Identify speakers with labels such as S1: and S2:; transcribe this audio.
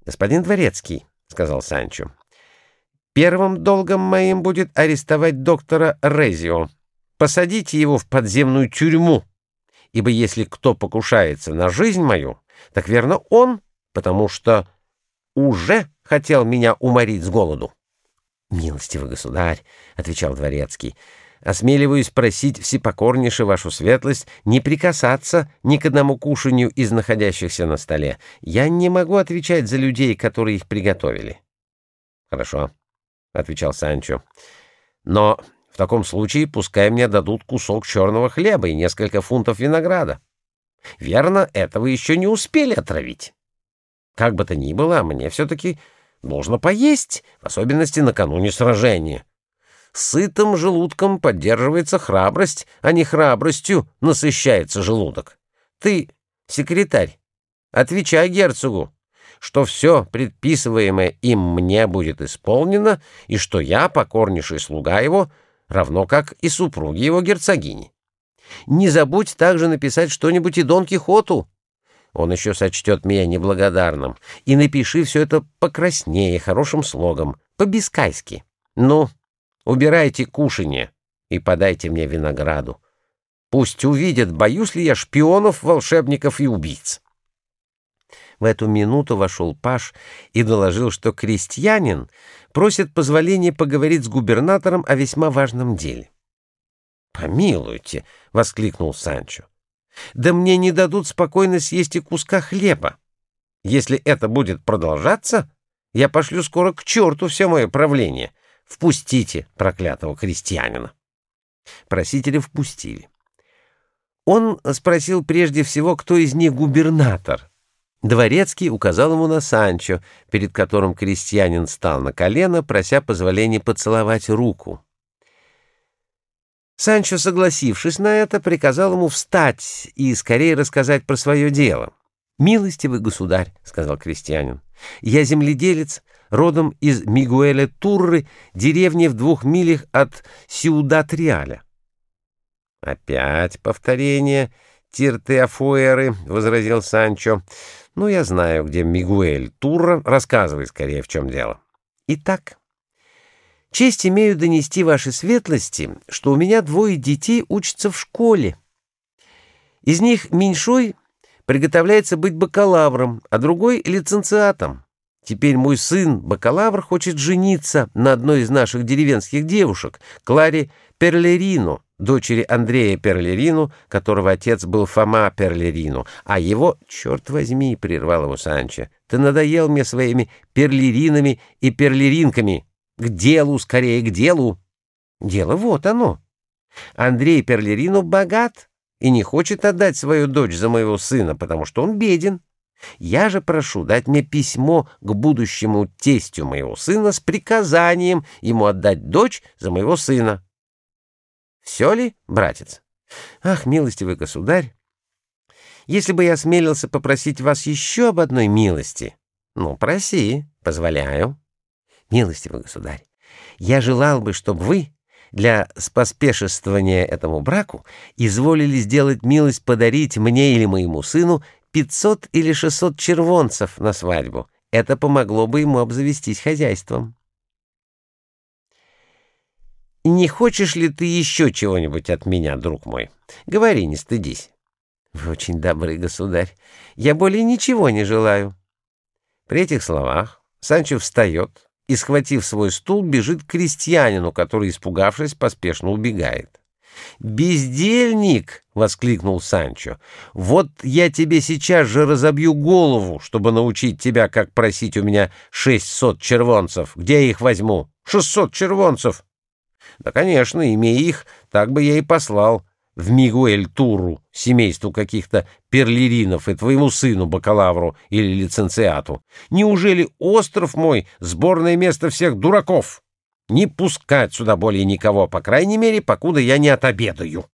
S1: — Господин Дворецкий, — сказал Санчо, — первым долгом моим будет арестовать доктора Резио. Посадите его в подземную тюрьму, ибо если кто покушается на жизнь мою, так верно он, потому что уже хотел меня уморить с голоду. — Милостивый государь, — отвечал Дворецкий, — осмеливаюсь просить всепокорнейше вашу светлость не прикасаться ни к одному кушанью из находящихся на столе. Я не могу отвечать за людей, которые их приготовили. — Хорошо, — отвечал Санчо. — Но в таком случае пускай мне дадут кусок черного хлеба и несколько фунтов винограда. Верно, этого еще не успели отравить. Как бы то ни было, мне все-таки нужно поесть, в особенности накануне сражения. Сытым желудком поддерживается храбрость, а не храбростью насыщается желудок. Ты, секретарь, отвечай герцогу, что все предписываемое им мне будет исполнено, и что я, покорнейший слуга его, равно как и супруги его герцогини. Не забудь также написать что-нибудь и Дон Кихоту. Он еще сочтет меня неблагодарным. И напиши все это покраснее, хорошим слогом, по-бискайски. Ну, Убирайте кушанье и подайте мне винограду. Пусть увидят, боюсь ли я шпионов, волшебников и убийц. В эту минуту вошел Паш и доложил, что крестьянин просит позволения поговорить с губернатором о весьма важном деле. «Помилуйте!» — воскликнул Санчо. «Да мне не дадут спокойно съесть и куска хлеба. Если это будет продолжаться, я пошлю скоро к черту все мое правление. Впустите проклятого крестьянина. Просители впустили. Он спросил прежде всего, кто из них губернатор. Дворецкий указал ему на Санчо, перед которым крестьянин стал на колено, прося позволения поцеловать руку. Санчо, согласившись на это, приказал ему встать и скорее рассказать про свое дело. «Милостивый государь», — сказал крестьянин, — «я земледелец, родом из Мигуэля Турры, деревни в двух милях от Сиудат-Реаля». «Опять повторение Тиртеафуэры», — возразил Санчо. «Ну, я знаю, где Мигуэль Турра. Рассказывай скорее, в чем дело». «Итак, честь имею донести вашей светлости, что у меня двое детей учатся в школе. Из них меньшой приготовляется быть бакалавром, а другой — лиценциатом. Теперь мой сын, бакалавр, хочет жениться на одной из наших деревенских девушек, Кларе Перлерину, дочери Андрея Перлерину, которого отец был Фома Перлерину, а его, черт возьми, прервал его Санчо, ты надоел мне своими перлеринами и перлеринками. К делу, скорее, к делу. Дело вот оно. Андрей Перлерину богат и не хочет отдать свою дочь за моего сына, потому что он беден. Я же прошу дать мне письмо к будущему тестю моего сына с приказанием ему отдать дочь за моего сына. Все ли, братец? Ах, милостивый государь, если бы я осмелился попросить вас еще об одной милости, ну, проси, позволяю. Милостивый государь, я желал бы, чтобы вы для споспешествования этому браку изволили сделать милость подарить мне или моему сыну 500 или 600 червонцев на свадьбу. Это помогло бы ему обзавестись хозяйством. «Не хочешь ли ты еще чего-нибудь от меня, друг мой? Говори, не стыдись». «Вы очень добрый, государь. Я более ничего не желаю». При этих словах Санчо встает и, схватив свой стул, бежит к крестьянину, который, испугавшись, поспешно убегает. «Бездельник!» — воскликнул Санчо. «Вот я тебе сейчас же разобью голову, чтобы научить тебя, как просить у меня шестьсот червонцев. Где я их возьму? Шестьсот червонцев!» «Да, конечно, имея их, так бы я и послал в Мигуэль-Туру, семейству каких-то перлеринов и твоему сыну, бакалавру или лиценциату. Неужели остров мой — сборное место всех дураков?» Не пускать сюда более никого, по крайней мере, покуда я не отобедаю.